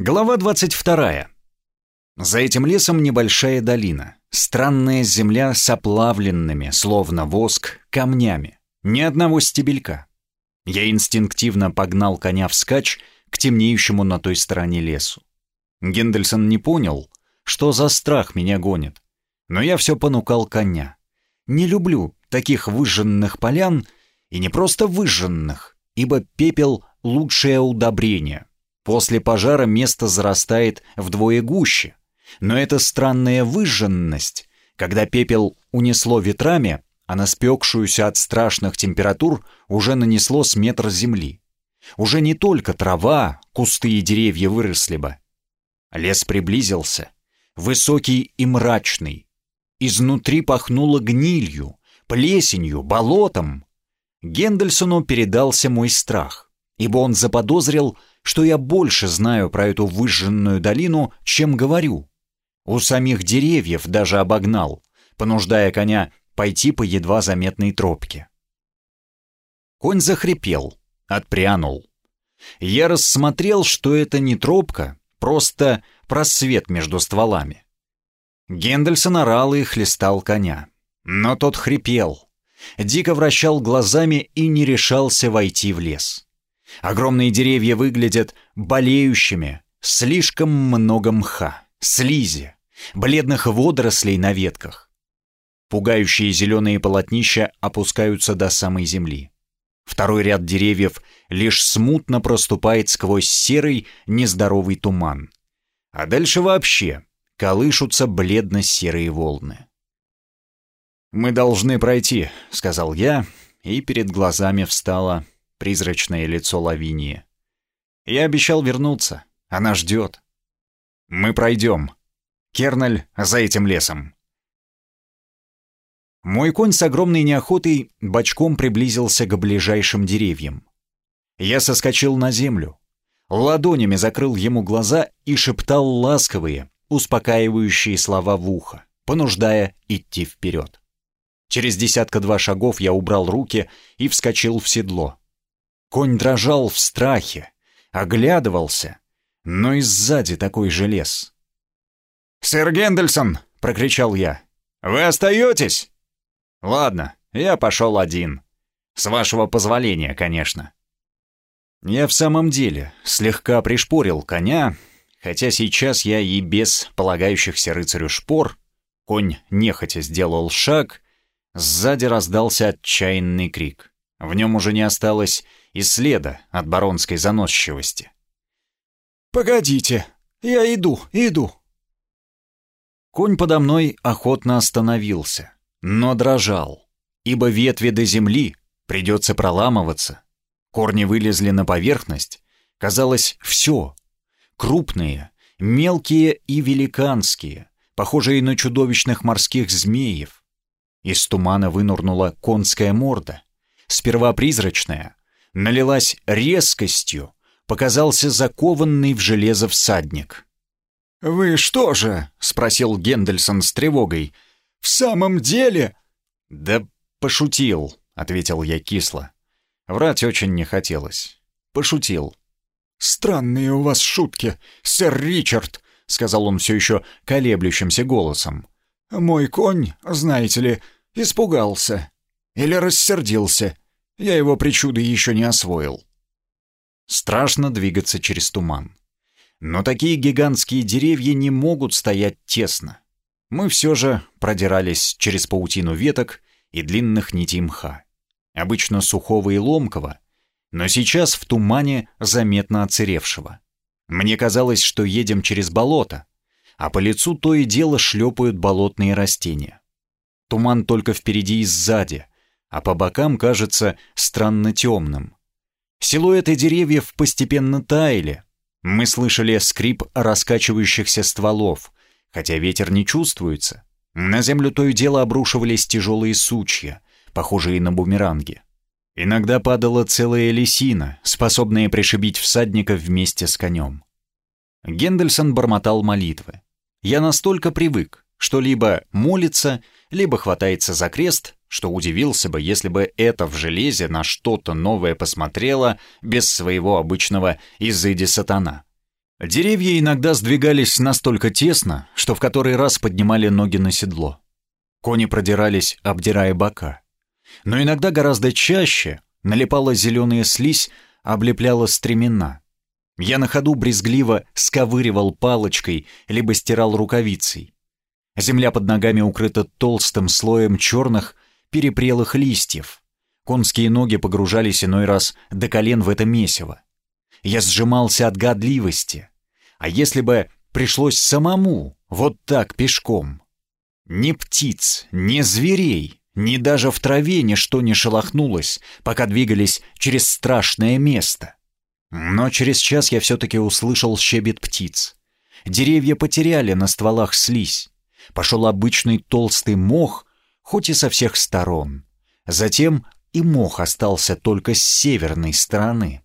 Глава 22. За этим лесом небольшая долина. Странная земля с оплавленными, словно воск, камнями. Ни одного стебелька. Я инстинктивно погнал коня вскачь к темнеющему на той стороне лесу. Гендельсон не понял, что за страх меня гонит. Но я все понукал коня. Не люблю таких выжженных полян, и не просто выжженных, ибо пепел — лучшее удобрение. После пожара место зарастает вдвое гуще. Но эта странная выжженность, когда пепел унесло ветрами, а на спекшуюся от страшных температур уже нанесло с метр земли. Уже не только трава, кусты и деревья выросли бы. Лес приблизился, высокий и мрачный. Изнутри пахнуло гнилью, плесенью, болотом. Гендельсону передался мой страх, ибо он заподозрил, что я больше знаю про эту выжженную долину, чем говорю. У самих деревьев даже обогнал, понуждая коня пойти по едва заметной тропке. Конь захрипел, отпрянул. Я рассмотрел, что это не тропка, просто просвет между стволами. Гендельсон орал и хлестал коня. Но тот хрипел, дико вращал глазами и не решался войти в лес. Огромные деревья выглядят болеющими, слишком много мха, слизи, бледных водорослей на ветках. Пугающие зеленые полотнища опускаются до самой земли. Второй ряд деревьев лишь смутно проступает сквозь серый, нездоровый туман. А дальше вообще колышутся бледно-серые волны. «Мы должны пройти», — сказал я, и перед глазами встала призрачное лицо Лавинии. «Я обещал вернуться. Она ждет. Мы пройдем. Керналь за этим лесом». Мой конь с огромной неохотой бочком приблизился к ближайшим деревьям. Я соскочил на землю, ладонями закрыл ему глаза и шептал ласковые, успокаивающие слова в ухо, понуждая идти вперед. Через десятка-два шагов я убрал руки и вскочил в седло. Конь дрожал в страхе, оглядывался, но и сзади такой же лес. «Сэр Гендельсон!» — прокричал я. «Вы остаетесь?» «Ладно, я пошел один. С вашего позволения, конечно». Я в самом деле слегка пришпорил коня, хотя сейчас я и без полагающихся рыцарю шпор, конь нехотя сделал шаг, сзади раздался отчаянный крик. В нем уже не осталось и следа от баронской заносчивости. «Погодите, я иду, иду!» Конь подо мной охотно остановился, но дрожал, ибо ветви до земли придется проламываться. Корни вылезли на поверхность, казалось, все. Крупные, мелкие и великанские, похожие на чудовищных морских змеев. Из тумана вынурнула конская морда, сперва призрачная, налилась резкостью, показался закованный в железо всадник. «Вы что же?» — спросил Гендельсон с тревогой. «В самом деле?» «Да пошутил», — ответил я кисло. Врать очень не хотелось. Пошутил. «Странные у вас шутки, сэр Ричард», — сказал он все еще колеблющимся голосом. «Мой конь, знаете ли, испугался. Или рассердился. Я его причуды еще не освоил. Страшно двигаться через туман. Но такие гигантские деревья не могут стоять тесно. Мы все же продирались через паутину веток и длинных нитей мха. Обычно сухого и ломкого, но сейчас в тумане заметно оцеревшего. Мне казалось, что едем через болото, а по лицу то и дело шлепают болотные растения. Туман только впереди и сзади, а по бокам кажется странно темным. Силуэты деревьев постепенно таяли. Мы слышали скрип раскачивающихся стволов, хотя ветер не чувствуется. На землю то и дело обрушивались тяжелые сучья, похожие на бумеранги. Иногда падала целая лисина, способная пришибить всадника вместе с конем. Гендельсон бормотал молитвы. Я настолько привык, что либо молится, либо хватается за крест, что удивился бы, если бы это в железе на что-то новое посмотрело без своего обычного изыди сатана. Деревья иногда сдвигались настолько тесно, что в который раз поднимали ноги на седло. Кони продирались, обдирая бока. Но иногда гораздо чаще налипала зеленая слизь, облепляла стремена. Я на ходу брезгливо сковыривал палочкой, либо стирал рукавицей. Земля под ногами укрыта толстым слоем черных, перепрелых листьев. Конские ноги погружались иной раз до колен в это месиво. Я сжимался от годливости. А если бы пришлось самому, вот так пешком? Ни птиц, ни зверей, ни даже в траве ничто не шелохнулось, пока двигались через страшное место. Но через час я все-таки услышал щебет птиц. Деревья потеряли на стволах слизь. Пошел обычный толстый мох, хоть и со всех сторон. Затем и мох остался только с северной стороны.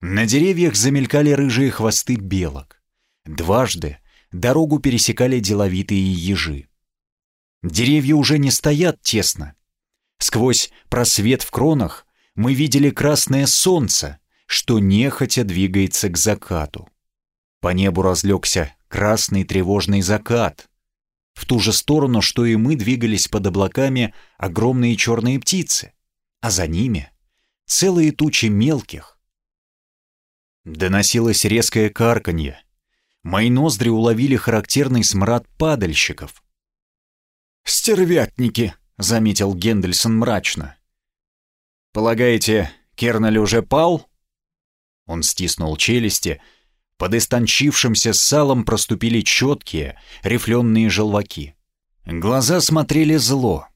На деревьях замелькали рыжие хвосты белок. Дважды дорогу пересекали деловитые ежи. Деревья уже не стоят тесно. Сквозь просвет в кронах мы видели красное солнце, что нехотя двигается к закату. По небу разлегся красный тревожный закат. В ту же сторону, что и мы двигались под облаками огромные черные птицы, а за ними целые тучи мелких. Доносилось резкое карканье. Мои ноздри уловили характерный смрад падальщиков. «Стервятники», — заметил Гендельсон мрачно. «Полагаете, Керналь уже пал?» Он стиснул челюсти. Под истончившимся салом проступили четкие, рифленые желваки. Глаза смотрели зло.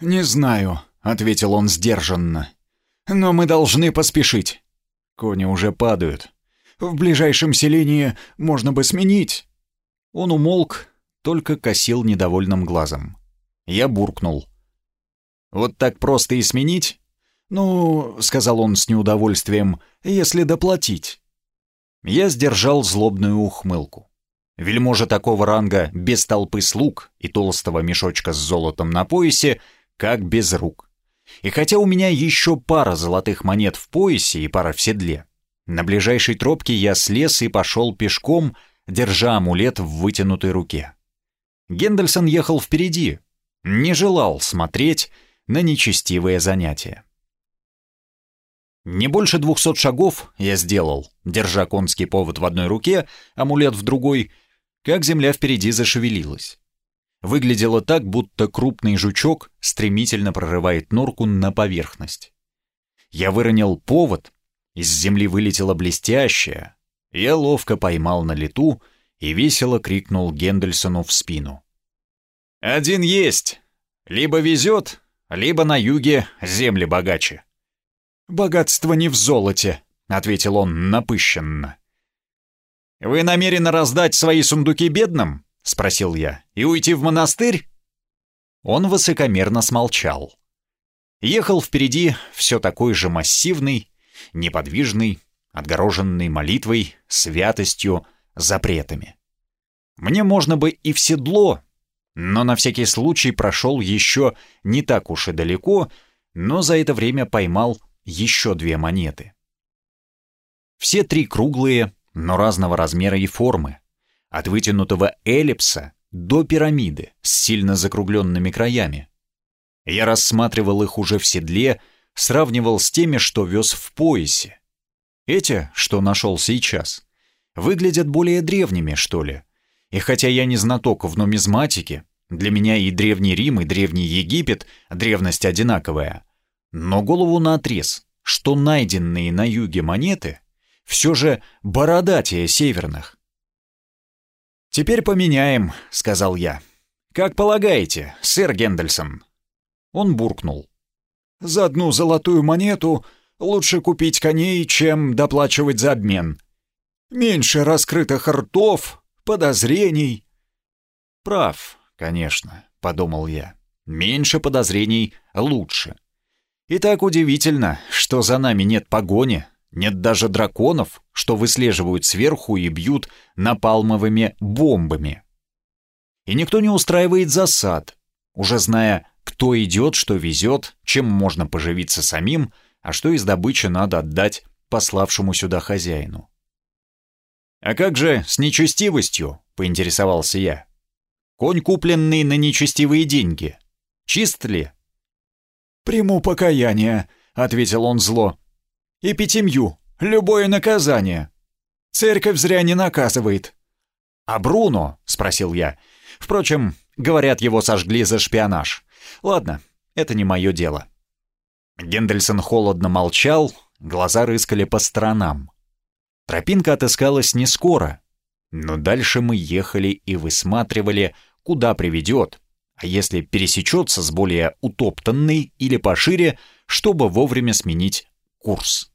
«Не знаю», — ответил он сдержанно. «Но мы должны поспешить. Кони уже падают. В ближайшем селении можно бы сменить». Он умолк, только косил недовольным глазом. Я буркнул. «Вот так просто и сменить? «Ну, — сказал он с неудовольствием, — если доплатить». Я сдержал злобную ухмылку. Вельможа такого ранга без толпы слуг и толстого мешочка с золотом на поясе, как без рук. И хотя у меня еще пара золотых монет в поясе и пара в седле, на ближайшей тропке я слез и пошел пешком, держа амулет в вытянутой руке. Гендельсон ехал впереди, не желал смотреть на нечестивое занятие. Не больше двухсот шагов я сделал, держа конский повод в одной руке, амулет в другой, как земля впереди зашевелилась. Выглядело так, будто крупный жучок стремительно прорывает норку на поверхность. Я выронил повод, из земли вылетело блестящее. Я ловко поймал на лету и весело крикнул Гендельсону в спину. «Один есть! Либо везет, либо на юге земли богаче». «Богатство не в золоте», — ответил он напыщенно. «Вы намерены раздать свои сундуки бедным?» — спросил я. «И уйти в монастырь?» Он высокомерно смолчал. Ехал впереди все такой же массивный, неподвижный, отгороженный молитвой, святостью, запретами. Мне можно бы и в седло, но на всякий случай прошел еще не так уж и далеко, но за это время поймал еще две монеты. Все три круглые, но разного размера и формы. От вытянутого эллипса до пирамиды с сильно закругленными краями. Я рассматривал их уже в седле, сравнивал с теми, что вез в поясе. Эти, что нашел сейчас, выглядят более древними, что ли. И хотя я не знаток в нумизматике, для меня и Древний Рим, и Древний Египет древность одинаковая, но голову наотрез, что найденные на юге монеты все же бородатее северных. «Теперь поменяем», — сказал я. «Как полагаете, сэр Гендельсон?» Он буркнул. «За одну золотую монету лучше купить коней, чем доплачивать за обмен. Меньше раскрытых ртов, подозрений». «Прав, конечно», — подумал я. «Меньше подозрений лучше». И так удивительно, что за нами нет погони, нет даже драконов, что выслеживают сверху и бьют напалмовыми бомбами. И никто не устраивает засад, уже зная, кто идет, что везет, чем можно поживиться самим, а что из добычи надо отдать пославшему сюда хозяину. «А как же с нечестивостью?» — поинтересовался я. «Конь, купленный на нечестивые деньги. Чист ли?» «Приму покаяние», — ответил он зло. «И пятимью, любое наказание. Церковь зря не наказывает». «А Бруно?» — спросил я. «Впрочем, говорят, его сожгли за шпионаж. Ладно, это не мое дело». Гендельсон холодно молчал, глаза рыскали по сторонам. Тропинка отыскалась не скоро, но дальше мы ехали и высматривали, куда приведет, а если пересечется с более утоптанной или пошире, чтобы вовремя сменить курс.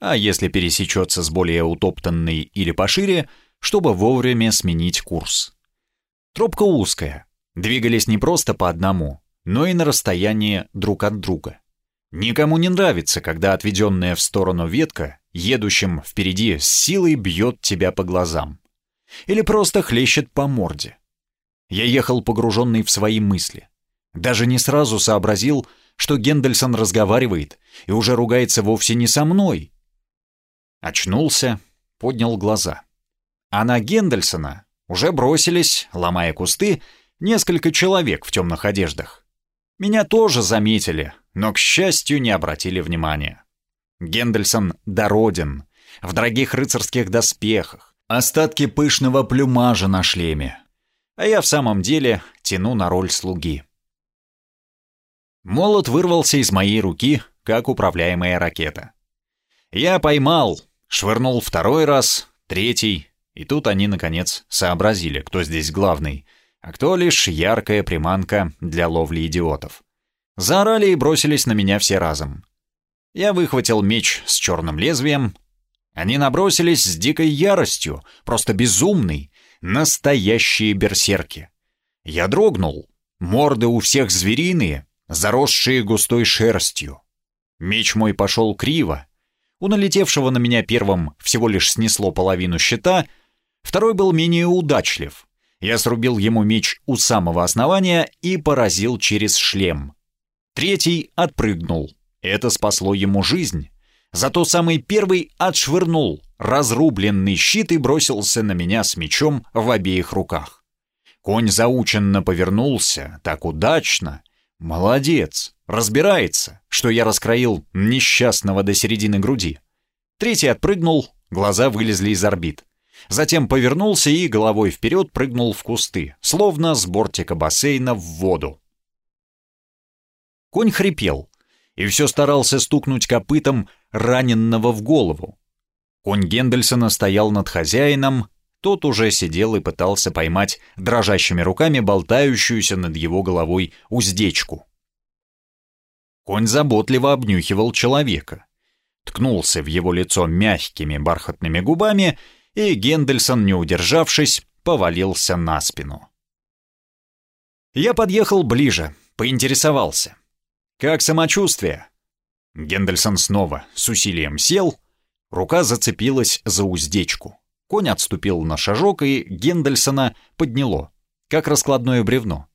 А если пересечется с более утоптанной или пошире, чтобы вовремя сменить курс. Тропка узкая, двигались не просто по одному, но и на расстоянии друг от друга. Никому не нравится, когда отведенная в сторону ветка, едущим впереди с силой бьет тебя по глазам. Или просто хлещет по морде. Я ехал погруженный в свои мысли. Даже не сразу сообразил, что Гендельсон разговаривает и уже ругается вовсе не со мной. Очнулся, поднял глаза. А на Гендельсона уже бросились, ломая кусты, несколько человек в темных одеждах. Меня тоже заметили, но, к счастью, не обратили внимания. Гендельсон дороден, в дорогих рыцарских доспехах, остатки пышного плюмажа на шлеме. А я в самом деле тяну на роль слуги. Молот вырвался из моей руки, как управляемая ракета. Я поймал, швырнул второй раз, третий, и тут они, наконец, сообразили, кто здесь главный, а кто лишь яркая приманка для ловли идиотов. Заорали и бросились на меня все разом. Я выхватил меч с черным лезвием. Они набросились с дикой яростью, просто безумный, настоящие берсерки. Я дрогнул. Морды у всех звериные, заросшие густой шерстью. Меч мой пошел криво. У налетевшего на меня первым всего лишь снесло половину щита, второй был менее удачлив. Я срубил ему меч у самого основания и поразил через шлем. Третий отпрыгнул. Это спасло ему жизнь. Зато самый первый отшвырнул разрубленный щит и бросился на меня с мечом в обеих руках. Конь заученно повернулся, так удачно. Молодец, разбирается, что я раскроил несчастного до середины груди. Третий отпрыгнул, глаза вылезли из орбит. Затем повернулся и головой вперед прыгнул в кусты, словно с бортика бассейна в воду. Конь хрипел и все старался стукнуть копытом раненного в голову. Конь Гендельсона стоял над хозяином, тот уже сидел и пытался поймать дрожащими руками болтающуюся над его головой уздечку. Конь заботливо обнюхивал человека, ткнулся в его лицо мягкими бархатными губами, и Гендельсон, не удержавшись, повалился на спину. Я подъехал ближе, поинтересовался. «Как самочувствие?» Гендельсон снова с усилием сел, рука зацепилась за уздечку. Конь отступил на шажок, и Гендельсона подняло, как раскладное бревно.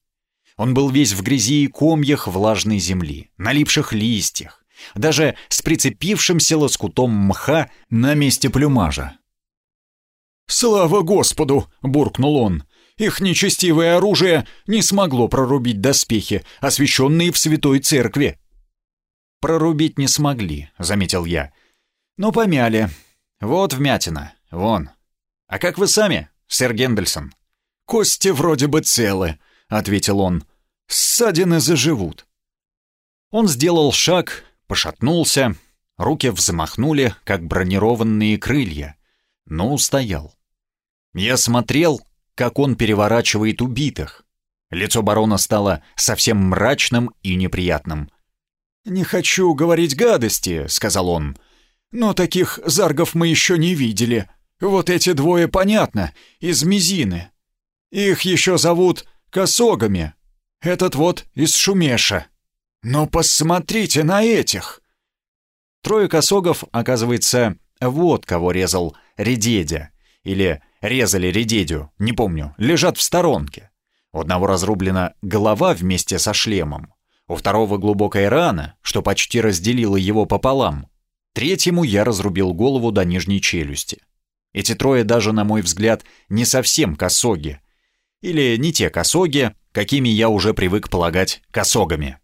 Он был весь в грязи и комьях влажной земли, налипших листьях, даже с прицепившимся лоскутом мха на месте плюмажа. «Слава Господу!» — буркнул он. Их нечестивое оружие не смогло прорубить доспехи, освященные в святой церкви. «Прорубить не смогли», — заметил я. «Но помяли. Вот вмятина. Вон. А как вы сами, сэр Гендельсон?» «Кости вроде бы целы», — ответил он. «Ссадины заживут». Он сделал шаг, пошатнулся, руки взмахнули, как бронированные крылья, но устоял. Я смотрел, как он переворачивает убитых. Лицо барона стало совсем мрачным и неприятным. «Не хочу говорить гадости», — сказал он, — «но таких заргов мы еще не видели. Вот эти двое, понятно, из Мизины. Их еще зовут косогами. Этот вот из Шумеша. Но посмотрите на этих!» Трое косогов, оказывается, вот кого резал Редедя, или резали редедю, не помню, лежат в сторонке. У одного разрублена голова вместе со шлемом, у второго глубокая рана, что почти разделила его пополам. Третьему я разрубил голову до нижней челюсти. Эти трое даже, на мой взгляд, не совсем косоги. Или не те косоги, какими я уже привык полагать косогами.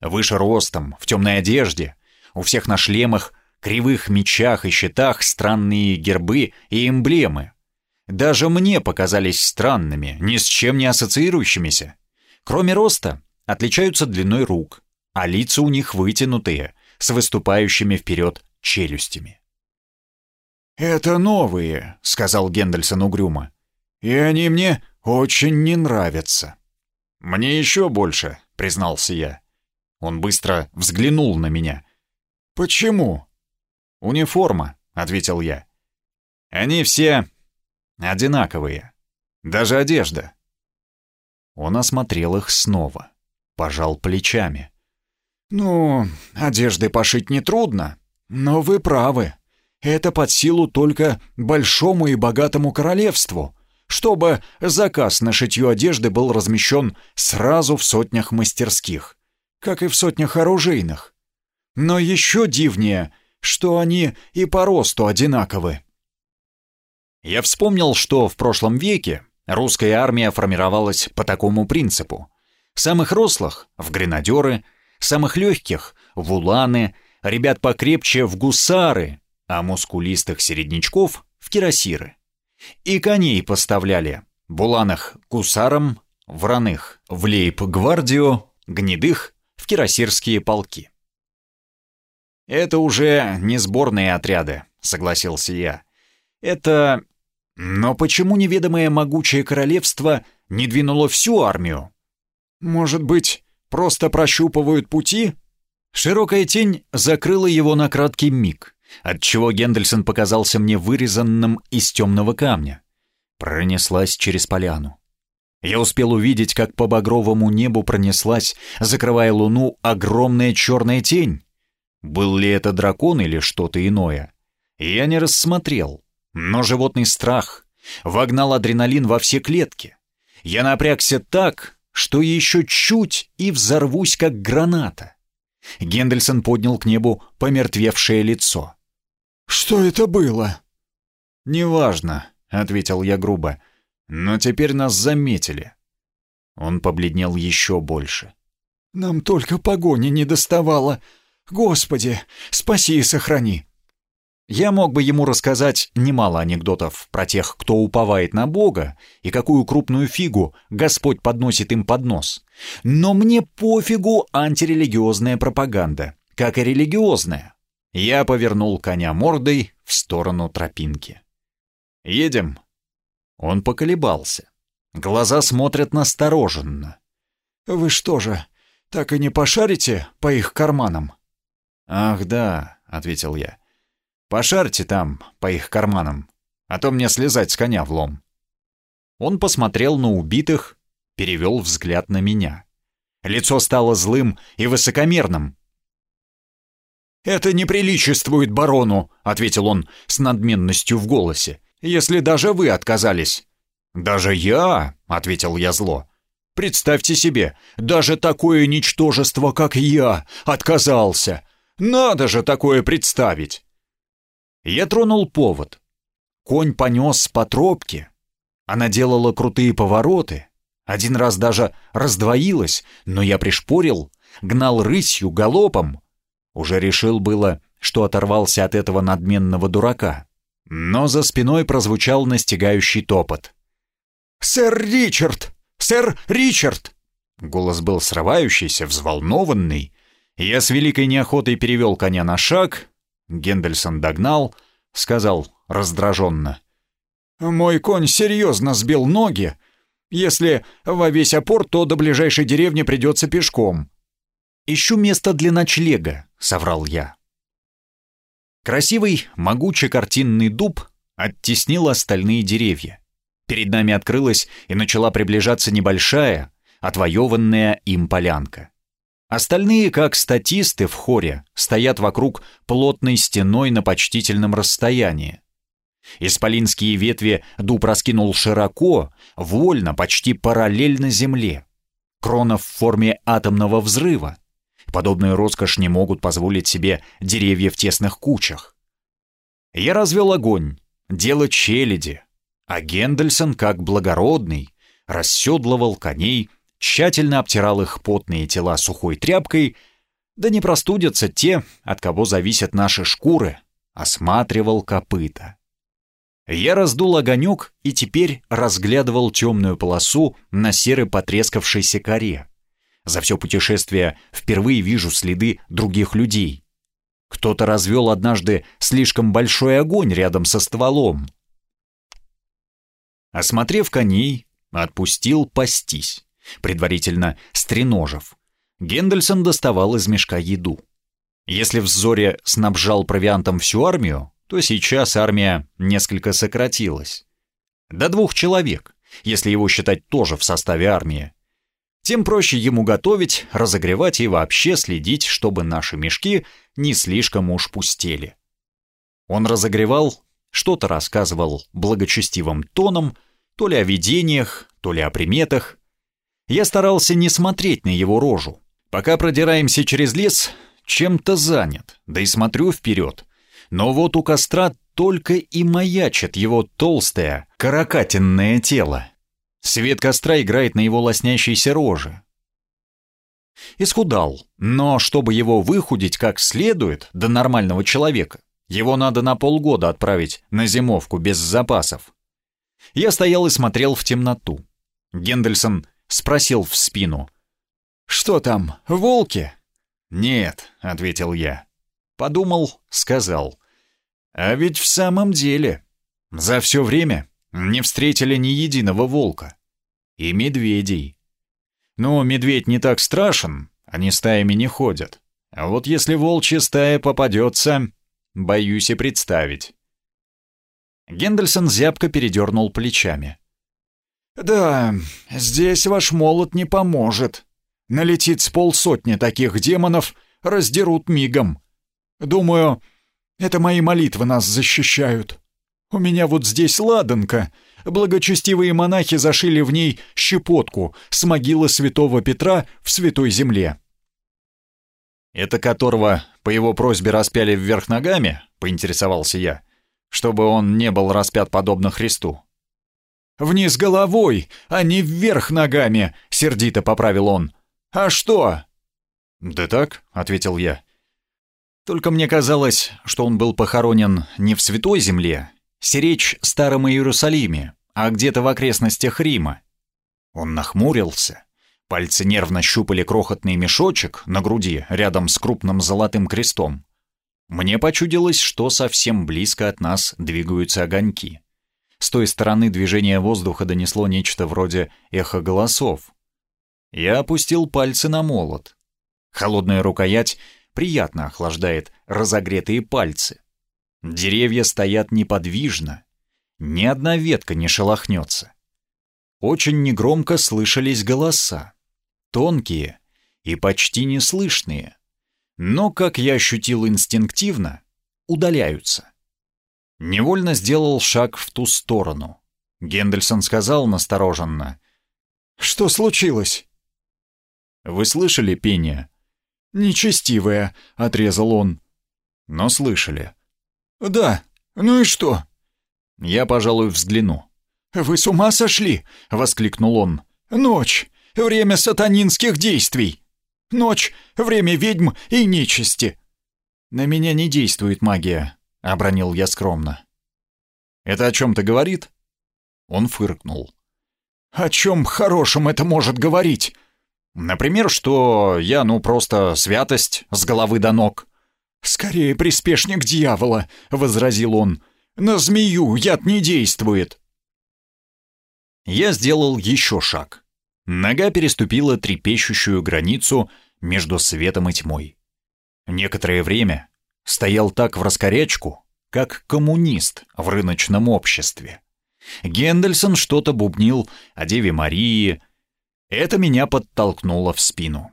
Выше ростом, в темной одежде, у всех на шлемах, кривых мечах и щитах странные гербы и эмблемы. Даже мне показались странными, ни с чем не ассоциирующимися. Кроме роста, отличаются длиной рук, а лица у них вытянутые, с выступающими вперед челюстями. «Это новые», — сказал Гендельсон угрюмо. «И они мне очень не нравятся». «Мне еще больше», — признался я. Он быстро взглянул на меня. «Почему?» «Униформа», — ответил я. «Они все одинаковые. Даже одежда». Он осмотрел их снова, пожал плечами. «Ну, одежды пошить нетрудно, но вы правы. Это под силу только большому и богатому королевству, чтобы заказ на шитье одежды был размещен сразу в сотнях мастерских, как и в сотнях оружейных. Но еще дивнее, что они и по росту одинаковы. Я вспомнил, что в прошлом веке русская армия формировалась по такому принципу. Самых рослых — в гренадеры, самых легких — в уланы, ребят покрепче — в гусары, а мускулистых середнячков — в кирасиры. И коней поставляли. Буланах — гусарам, враных — в лейб-гвардию, гнедых — в кирасирские полки. «Это уже не сборные отряды», — согласился я. «Это... Но почему неведомое могучее королевство не двинуло всю армию? Может быть, просто прощупывают пути?» Широкая тень закрыла его на краткий миг, отчего Гендельсон показался мне вырезанным из темного камня. Пронеслась через поляну. Я успел увидеть, как по багровому небу пронеслась, закрывая луну, огромная черная тень. Был ли это дракон или что-то иное? Я не рассмотрел, но животный страх вогнал адреналин во все клетки. Я напрягся так, что еще чуть и взорвусь, как граната. Гендельсон поднял к небу помертвевшее лицо. «Что это было?» «Неважно», — ответил я грубо, — «но теперь нас заметили». Он побледнел еще больше. «Нам только погони не доставало», Господи, спаси и сохрани!» Я мог бы ему рассказать немало анекдотов про тех, кто уповает на Бога, и какую крупную фигу Господь подносит им под нос. Но мне пофигу антирелигиозная пропаганда, как и религиозная. Я повернул коня мордой в сторону тропинки. «Едем?» Он поколебался. Глаза смотрят настороженно. «Вы что же, так и не пошарите по их карманам?» «Ах да», — ответил я. «Пошарьте там, по их карманам, а то мне слезать с коня в лом». Он посмотрел на убитых, перевел взгляд на меня. Лицо стало злым и высокомерным. «Это не приличествует барону», — ответил он с надменностью в голосе, «если даже вы отказались». «Даже я», — ответил я зло. «Представьте себе, даже такое ничтожество, как я, отказался. Надо же такое представить!» Я тронул повод. Конь понес по тропке. Она делала крутые повороты. Один раз даже раздвоилась, но я пришпорил, гнал рысью, галопом. Уже решил было, что оторвался от этого надменного дурака. Но за спиной прозвучал настигающий топот. «Сэр Ричард! Сэр Ричард!» Голос был срывающийся, взволнованный, я с великой неохотой перевел коня на шаг. Гендельсон догнал, сказал раздраженно. «Мой конь серьезно сбил ноги. Если во весь опор, то до ближайшей деревни придется пешком». «Ищу место для ночлега», — соврал я. Красивый, могучий картинный дуб оттеснил остальные деревья. Перед нами открылась и начала приближаться небольшая, отвоеванная им полянка. Остальные, как статисты в хоре, стоят вокруг плотной стеной на почтительном расстоянии. Исполинские ветви дуб раскинул широко, вольно, почти параллельно земле. Крона в форме атомного взрыва. Подобную роскошь не могут позволить себе деревья в тесных кучах. Я развел огонь, — дело челяди, а Гендельсон, как благородный, расседлывал коней, тщательно обтирал их потные тела сухой тряпкой, да не простудятся те, от кого зависят наши шкуры, осматривал копыта. Я раздул огонек и теперь разглядывал темную полосу на серой потрескавшейся коре. За все путешествие впервые вижу следы других людей. Кто-то развел однажды слишком большой огонь рядом со стволом. Осмотрев коней, отпустил пастись, предварительно стреножив. Гендельсон доставал из мешка еду. Если в Зоре снабжал провиантом всю армию, то сейчас армия несколько сократилась. До двух человек, если его считать тоже в составе армии. Тем проще ему готовить, разогревать и вообще следить, чтобы наши мешки не слишком уж пустели. Он разогревал, что-то рассказывал благочестивым тоном, то ли о видениях, то ли о приметах. Я старался не смотреть на его рожу. Пока продираемся через лес, чем-то занят, да и смотрю вперед — но вот у костра только и маячит его толстое, каракатинное тело. Свет костра играет на его лоснящейся роже. Исхудал, но чтобы его выхудить как следует до нормального человека, его надо на полгода отправить на зимовку без запасов. Я стоял и смотрел в темноту. Гендельсон спросил в спину. «Что там, волки?» «Нет», — ответил я. Подумал, сказал. А ведь в самом деле, за все время не встретили ни единого волка. И медведей. Ну, медведь не так страшен, они стаями не ходят. А вот если волчья стая попадется, боюсь и представить. Гендельсон зябко передернул плечами. «Да, здесь ваш молот не поможет. Налетит с полсотни таких демонов, раздерут мигом. Думаю, это мои молитвы нас защищают. У меня вот здесь ладанка. Благочестивые монахи зашили в ней щепотку с могилы святого Петра в Святой Земле. «Это которого по его просьбе распяли вверх ногами?» — поинтересовался я. «Чтобы он не был распят подобно Христу». «Вниз головой, а не вверх ногами!» — сердито поправил он. «А что?» «Да так», — ответил я. Только мне казалось, что он был похоронен не в Святой Земле, сиречь Старом Иерусалиме, а где-то в окрестностях Рима. Он нахмурился. Пальцы нервно щупали крохотный мешочек на груди рядом с крупным золотым крестом. Мне почудилось, что совсем близко от нас двигаются огоньки. С той стороны движение воздуха донесло нечто вроде эхо голосов. Я опустил пальцы на молот. Холодная рукоять приятно охлаждает разогретые пальцы. Деревья стоят неподвижно, ни одна ветка не шелохнется. Очень негромко слышались голоса, тонкие и почти неслышные, но, как я ощутил инстинктивно, удаляются. Невольно сделал шаг в ту сторону. Гендельсон сказал настороженно. «Что случилось?» «Вы слышали пение?» «Нечестивая», — отрезал он. «Но слышали». «Да, ну и что?» «Я, пожалуй, взгляну». «Вы с ума сошли?» — воскликнул он. «Ночь! Время сатанинских действий! Ночь — время ведьм и нечисти!» «На меня не действует магия», — обронил я скромно. «Это о чем-то говорит?» Он фыркнул. «О чем хорошем это может говорить? Например, что я, ну, просто святость с головы до ног. «Скорее приспешник дьявола», — возразил он. «На змею яд не действует». Я сделал еще шаг. Нога переступила трепещущую границу между светом и тьмой. Некоторое время стоял так в раскорячку, как коммунист в рыночном обществе. Гендельсон что-то бубнил о Деве Марии, это меня подтолкнуло в спину.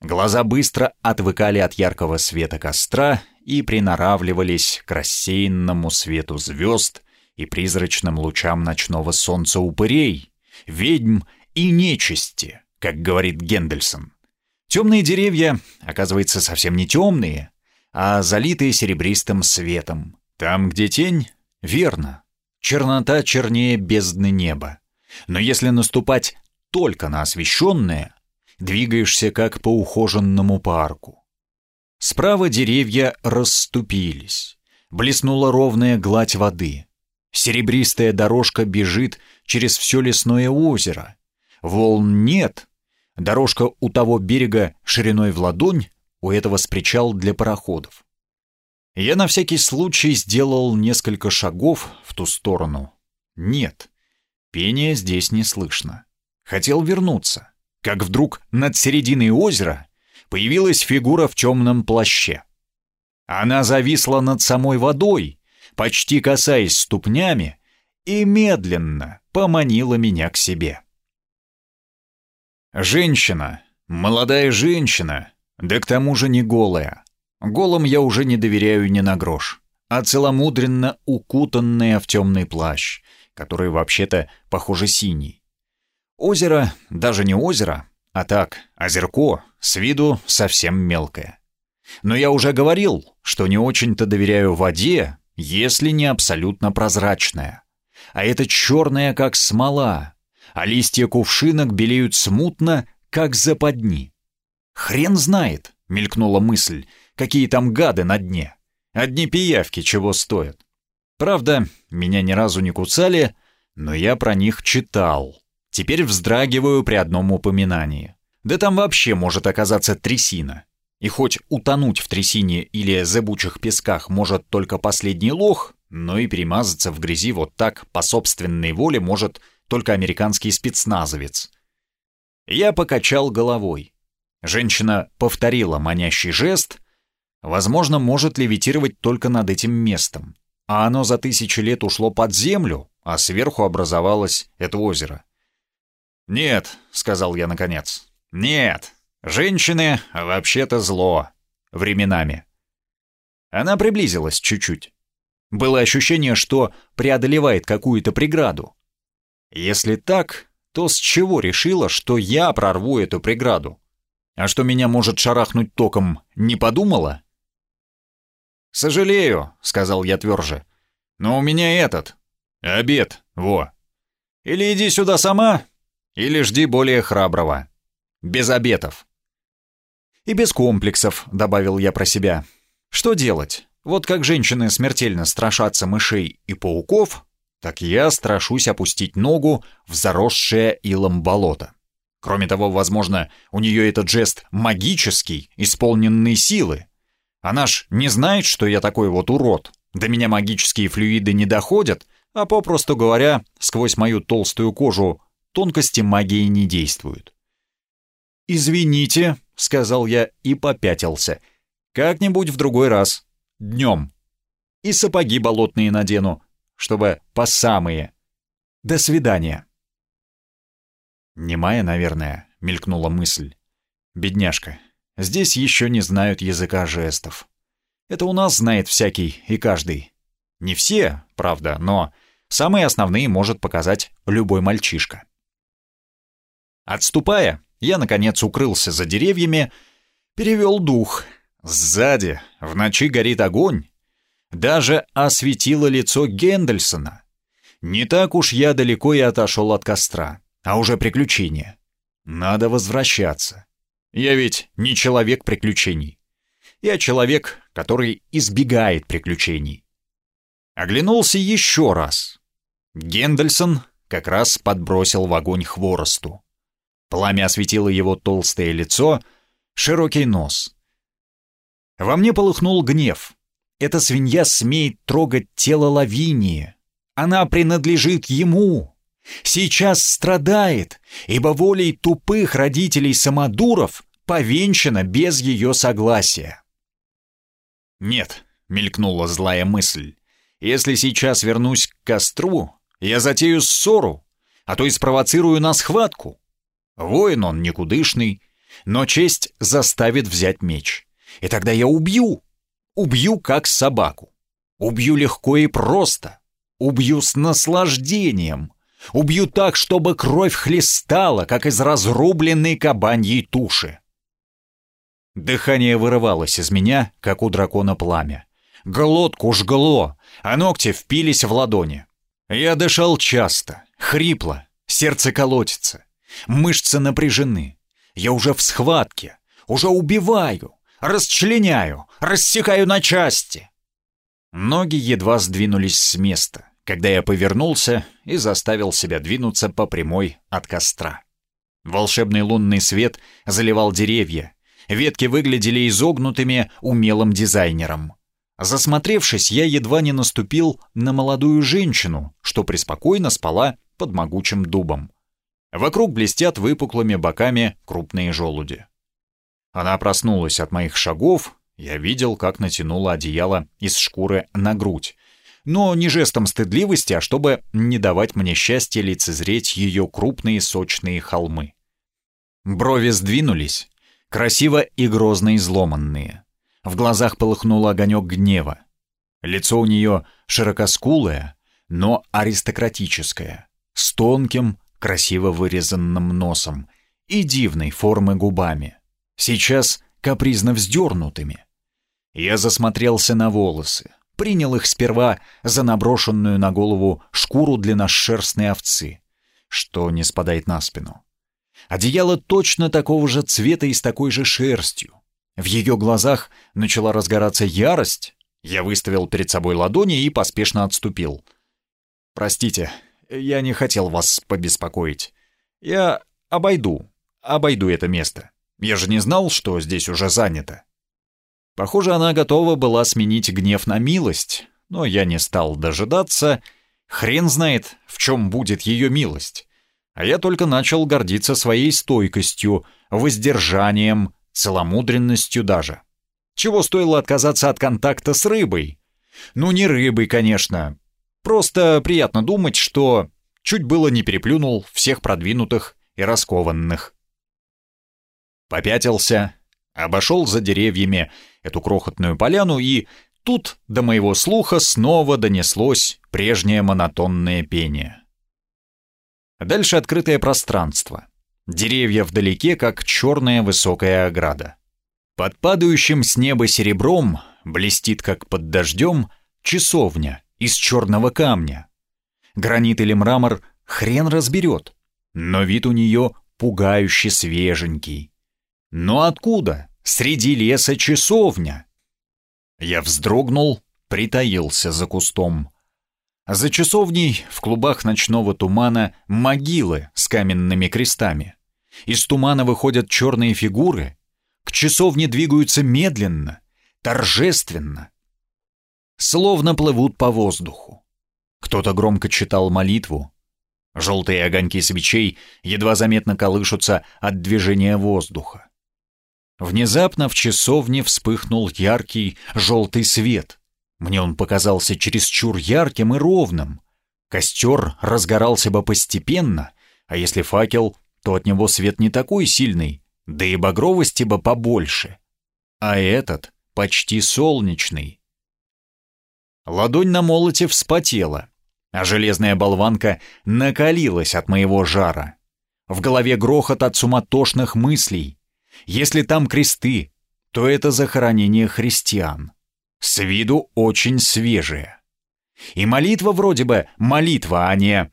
Глаза быстро отвыкали от яркого света костра и приноравливались к рассеянному свету звезд и призрачным лучам ночного солнца упырей, ведьм и нечисти, как говорит Гендельсон. Темные деревья, оказывается, совсем не темные, а залитые серебристым светом. Там, где тень, Верно, чернота чернее бездны неба. Но если наступать только на освещенное, двигаешься как по ухоженному парку. Справа деревья расступились. Блеснула ровная гладь воды. Серебристая дорожка бежит через все лесное озеро. Волн нет. Дорожка у того берега шириной в ладонь, у этого с причал для пароходов. Я на всякий случай сделал несколько шагов в ту сторону. Нет, пения здесь не слышно. Хотел вернуться, как вдруг над серединой озера появилась фигура в темном плаще. Она зависла над самой водой, почти касаясь ступнями, и медленно поманила меня к себе. Женщина, молодая женщина, да к тому же не голая. Голым я уже не доверяю ни на грош, а целомудренно укутанная в темный плащ, который вообще-то, похоже, синий. Озеро, даже не озеро, а так, озерко, с виду совсем мелкое. Но я уже говорил, что не очень-то доверяю воде, если не абсолютно прозрачная. А это черная, как смола, а листья кувшинок белеют смутно, как западни. «Хрен знает», — мелькнула мысль, — «какие там гады на дне. Одни пиявки чего стоят. Правда, меня ни разу не кусали, но я про них читал. Теперь вздрагиваю при одном упоминании. Да там вообще может оказаться трясина. И хоть утонуть в трясине или зыбучих песках может только последний лох, но и перемазаться в грязи вот так по собственной воле может только американский спецназовец. Я покачал головой. Женщина повторила манящий жест. Возможно, может левитировать только над этим местом. А оно за тысячи лет ушло под землю, а сверху образовалось это озеро. «Нет», — сказал я наконец, — «нет, Женщины вообще-то зло. Временами. Она приблизилась чуть-чуть. Было ощущение, что преодолевает какую-то преграду. Если так, то с чего решила, что я прорву эту преграду? А что меня может шарахнуть током, не подумала? «Сожалею», — сказал я тверже, — «но у меня этот, обед, во. Или иди сюда сама, или жди более храброго. Без обетов». И без комплексов, добавил я про себя. Что делать? Вот как женщины смертельно страшатся мышей и пауков, так я страшусь опустить ногу в заросшее илом болото. Кроме того, возможно, у нее этот жест магический, исполненный силы. Она ж не знает, что я такой вот урод. До меня магические флюиды не доходят, а попросту говоря, сквозь мою толстую кожу тонкости магии не действуют. «Извините», — сказал я и попятился. «Как-нибудь в другой раз. Днем. И сапоги болотные надену, чтобы по самые. До свидания». «Немая, наверное», — мелькнула мысль. «Бедняжка, здесь еще не знают языка жестов. Это у нас знает всякий и каждый. Не все, правда, но самые основные может показать любой мальчишка». Отступая, я, наконец, укрылся за деревьями, перевел дух. Сзади, в ночи горит огонь. Даже осветило лицо Гендельсона. Не так уж я далеко и отошел от костра, а уже приключение. Надо возвращаться. Я ведь не человек приключений. Я человек, который избегает приключений. Оглянулся еще раз. Гендельсон как раз подбросил в огонь хворосту. Пламя осветило его толстое лицо, широкий нос. Во мне полыхнул гнев. Эта свинья смеет трогать тело Лавинии. Она принадлежит ему. Сейчас страдает, ибо волей тупых родителей самодуров повенчана без ее согласия. «Нет», — мелькнула злая мысль, — «если сейчас вернусь к костру, я затею ссору, а то и спровоцирую на схватку. Воин он никудышный, но честь заставит взять меч. И тогда я убью. Убью как собаку. Убью легко и просто. Убью с наслаждением. Убью так, чтобы кровь хлестала, как из разрубленной кабаньей туши. Дыхание вырывалось из меня, как у дракона пламя. Глотку жгло, а ногти впились в ладони. Я дышал часто, хрипло, сердце колотится, мышцы напряжены. Я уже в схватке, уже убиваю, расчленяю, рассекаю на части. Ноги едва сдвинулись с места, когда я повернулся и заставил себя двинуться по прямой от костра. Волшебный лунный свет заливал деревья, ветки выглядели изогнутыми умелым дизайнером. Засмотревшись, я едва не наступил на молодую женщину, что преспокойно спала под могучим дубом. Вокруг блестят выпуклыми боками крупные желуди. Она проснулась от моих шагов, я видел, как натянула одеяло из шкуры на грудь, но не жестом стыдливости, а чтобы не давать мне счастья лицезреть ее крупные сочные холмы. Брови сдвинулись, красиво и грозно изломанные. В глазах полыхнул огонек гнева. Лицо у нее широкоскулое, но аристократическое, с тонким, красиво вырезанным носом и дивной формы губами, сейчас капризно вздернутыми. Я засмотрелся на волосы, принял их сперва за наброшенную на голову шкуру длинношерстной овцы, что не спадает на спину. Одеяло точно такого же цвета и с такой же шерстью. В ее глазах начала разгораться ярость. Я выставил перед собой ладони и поспешно отступил. «Простите, я не хотел вас побеспокоить. Я обойду, обойду это место. Я же не знал, что здесь уже занято». Похоже, она готова была сменить гнев на милость, но я не стал дожидаться. Хрен знает, в чем будет ее милость. А я только начал гордиться своей стойкостью, воздержанием, целомудренностью даже. Чего стоило отказаться от контакта с рыбой? Ну, не рыбой, конечно. Просто приятно думать, что чуть было не переплюнул всех продвинутых и раскованных. Попятился, обошел за деревьями эту крохотную поляну, и тут до моего слуха снова донеслось прежнее монотонное пение. Дальше открытое пространство. Деревья вдалеке, как черная высокая ограда. Под падающим с неба серебром блестит, как под дождем, часовня из черного камня. Гранит или мрамор хрен разберет, но вид у нее пугающе свеженький. Но откуда? Среди леса часовня. Я вздрогнул, притаился за кустом. За часовней в клубах ночного тумана могилы с каменными крестами. Из тумана выходят черные фигуры. К часовне двигаются медленно, торжественно. Словно плывут по воздуху. Кто-то громко читал молитву. Желтые огоньки свечей едва заметно колышутся от движения воздуха. Внезапно в часовне вспыхнул яркий желтый свет — мне он показался чересчур ярким и ровным. Костер разгорался бы постепенно, а если факел, то от него свет не такой сильный, да и багровости бы побольше. А этот почти солнечный. Ладонь на молоте вспотела, а железная болванка накалилась от моего жара. В голове грохот от суматошных мыслей. Если там кресты, то это захоронение христиан с виду очень свежие. И молитва вроде бы молитва, а не...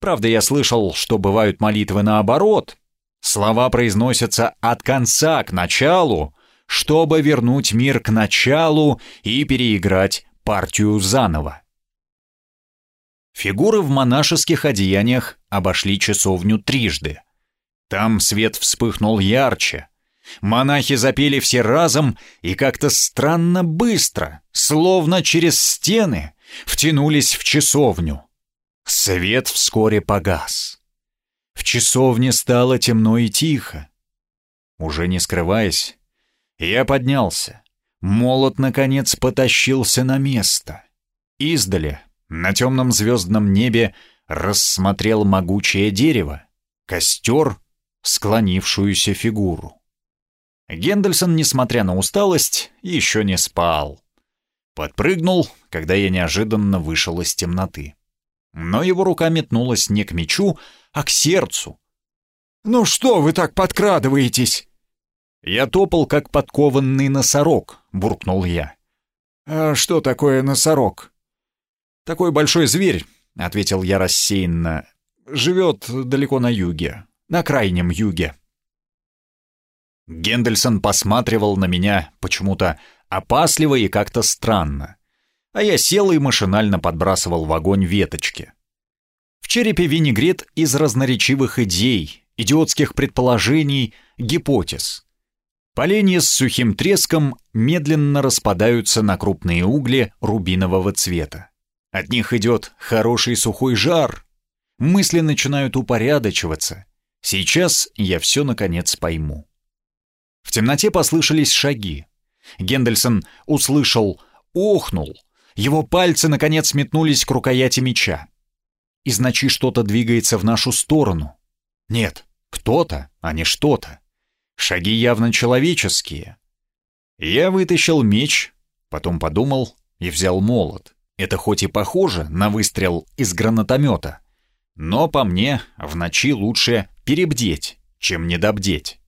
Правда, я слышал, что бывают молитвы наоборот. Слова произносятся от конца к началу, чтобы вернуть мир к началу и переиграть партию заново. Фигуры в монашеских одеяниях обошли часовню трижды. Там свет вспыхнул ярче, Монахи запели все разом и как-то странно быстро, словно через стены, втянулись в часовню. Свет вскоре погас. В часовне стало темно и тихо. Уже не скрываясь, я поднялся. Молот, наконец, потащился на место. Издали, на темном звездном небе, рассмотрел могучее дерево, костер, склонившуюся фигуру. Гендельсон, несмотря на усталость, еще не спал. Подпрыгнул, когда я неожиданно вышел из темноты. Но его рука метнулась не к мечу, а к сердцу. «Ну что вы так подкрадываетесь?» «Я топал, как подкованный носорог», — буркнул я. «А что такое носорог?» «Такой большой зверь», — ответил я рассеянно. «Живет далеко на юге, на крайнем юге». Гендельсон посматривал на меня почему-то опасливо и как-то странно, а я сел и машинально подбрасывал в огонь веточки. В черепе винегрет из разноречивых идей, идиотских предположений, гипотез. Поленья с сухим треском медленно распадаются на крупные угли рубинового цвета. От них идет хороший сухой жар. Мысли начинают упорядочиваться. Сейчас я все наконец пойму. В темноте послышались шаги. Гендельсон услышал, охнул. Его пальцы наконец метнулись к рукояти меча. Из ночи что-то двигается в нашу сторону. Нет, кто-то, а не что-то. Шаги явно человеческие. Я вытащил меч, потом подумал и взял молот. Это хоть и похоже на выстрел из гранатомета, но по мне в ночи лучше перебдеть, чем недобдеть.